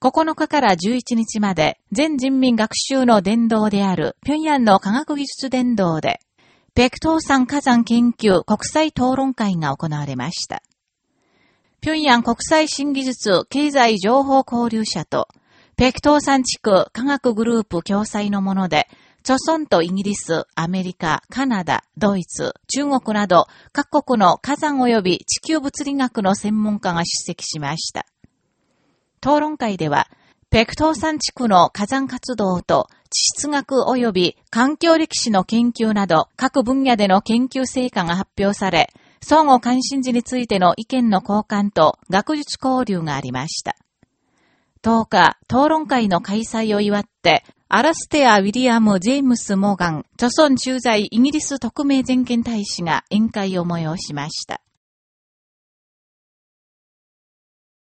9日から11日まで全人民学習の伝道である平壌の科学技術伝道で、ペクトー山火山研究国際討論会が行われました。平壌国際新技術経済情報交流社と、ペクトー山地区科学グループ共催のもので、著村とイギリス、アメリカ、カナダ、ドイツ、中国など各国の火山及び地球物理学の専門家が出席しました。討論会では、ペクトー山地区の火山活動と地質学及び環境歴史の研究など各分野での研究成果が発表され、相互関心事についての意見の交換と学術交流がありました。10日、討論会の開催を祝って、アラステア・ウィリアム・ジェームス・モーガン、著村駐在イギリス特命全権大使が宴会を催しました。